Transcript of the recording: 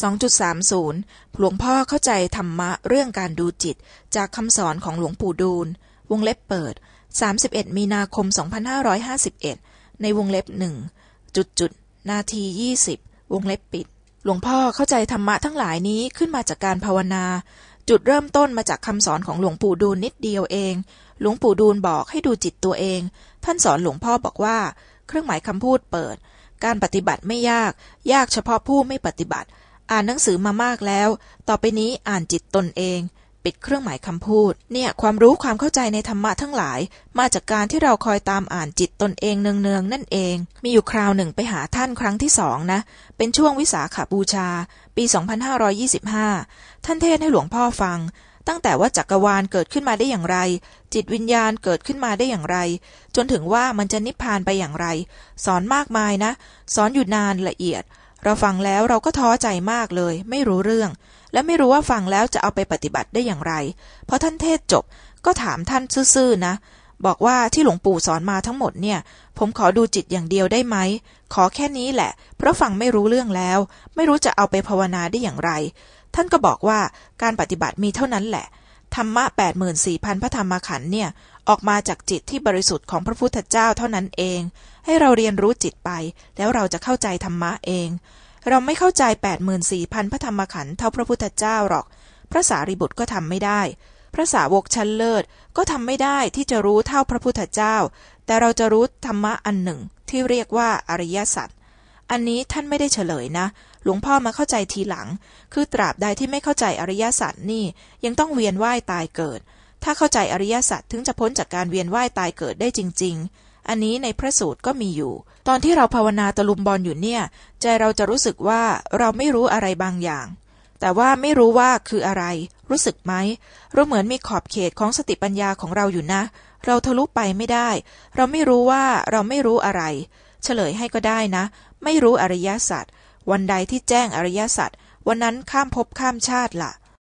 2.30 หลวงพ่อเข้าใจธรรมะเรื่องการดูจิต จากคำสอนของหลวงปู่ดูล วงเล็บเปิด 31 มีนาคม 2551 ในวงเล็บหนึ่งจุดจุดนาที 20 วงเล็บปิด หลวงพ่อเข้าใจธรรมะทั้งหลายนี้ขึ้นมาจากการภาวนา จุดเริ่มต้นมาจากคำสอนของหลวงปู่ดูลนิดเดียวเอง หลวงปู่ดูลบอกให้ดูจิตตัวเอง ท่านสอนหลวงพ่อบอกว่า เครื่องหมายคำพูดเปิด การปฏิบัติไม่ยาก ยากเฉพาะผู้ไม่ปฏิบัติ อ่านหนังสือมามากแล้ว ต่อไปนี้อ่านจิตตนเอง ปิดเครื่องหมายคำพูด เนี่ยความรู้ความเข้าใจในธรรมะทั้งหลาย มาจากการที่เราคอยตามอ่านจิตตนเองเนืองๆนั่นเอง มีอยู่คราวหนึ่งไปหาท่านครั้งที่สองนะ เป็นช่วงวิสาขาบูชา ปี 2525 ท่านเทศให้หลวงพ่อฟังตั้งแต่ว่าจักรวาลเกิดขึ้นมาได้อย่างไร จิตวิญญาณเกิดขึ้นมาได้อย่างไร จนถึงว่ามันจะนิพพานไปอย่างไร สอนมากมายนะ สอนอยู่นานละเอียด เราฟังแล้วเราก็ท้อใจมากเลย ไม่รู้เรื่อง และไม่รู้ว่าฟังแล้วจะเอาไปปฏิบัติได้อย่างไรพอท่านเทศจบก็ถามท่านซื่อๆนะ บอกว่าที่หลวงปู่สอนมาทั้งหมดเนี่ย ผมขอดูจิตอย่างเดียวได้ไหม ขอแค่นี้แหละ เพราะฟังไม่รู้เรื่องแล้ว ไม่รู้จะเอาไปภาวนาได้อย่างไร ท่านก็บอกว่าการปฏิบัติมีเท่านั้นแหละ ธรรมะ 84,000 พระธรรมขันธ์เนี่ย ออกมาจากจิตที่บริสุทธิ์ของพระพุทธเจ้าเท่านั้นเอง ให้เราเรียนรู้จิตไป แล้วเราจะเข้าใจธรรมะเอง เราไม่เข้าใจ 84,000 พระธรรมขันธ์เท่าพระพุทธเจ้าหรอก พระสารีบุตรก็ทำไม่ได้ พระสาวกชั้นเลิศก็ทำไม่ได้ที่จะรู้เท่าพระพุทธเจ้า แต่เราจะรู้ธรรมะอันหนึ่งที่เรียกว่าอริยสัจ อันนี้ท่านไม่ได้เฉลยนะ หลวงพ่อมาเข้าใจทีหลัง คือตราบใดที่ไม่เข้าใจอริยสัจนี่ยังต้องเวียนว่ายตายเกิด ถ้าเข้าใจอริยสัจถึงจะพ้นจากการเวียนว่ายตายเกิดได้จริง ๆ อันนี้ในพระสูตรก็มีอยู่ ตอนที่เราภาวนาตะลุมบอลอยู่เนี่ย ใจเราจะรู้สึกว่าเราไม่รู้อะไรบางอย่าง แต่ว่าไม่รู้ว่าคืออะไร รู้สึกไหมเราเหมือนมีขอบเขตของสติปัญญาของเราอยู่นะ เราทะลุไปไม่ได้ เราไม่รู้ว่าเราไม่รู้อะไร เฉลยให้ก็ได้นะ ไม่รู้อริยสัจวันใดที่แจ้งอริยสัจวันนั้นข้ามภพข้ามชาติละ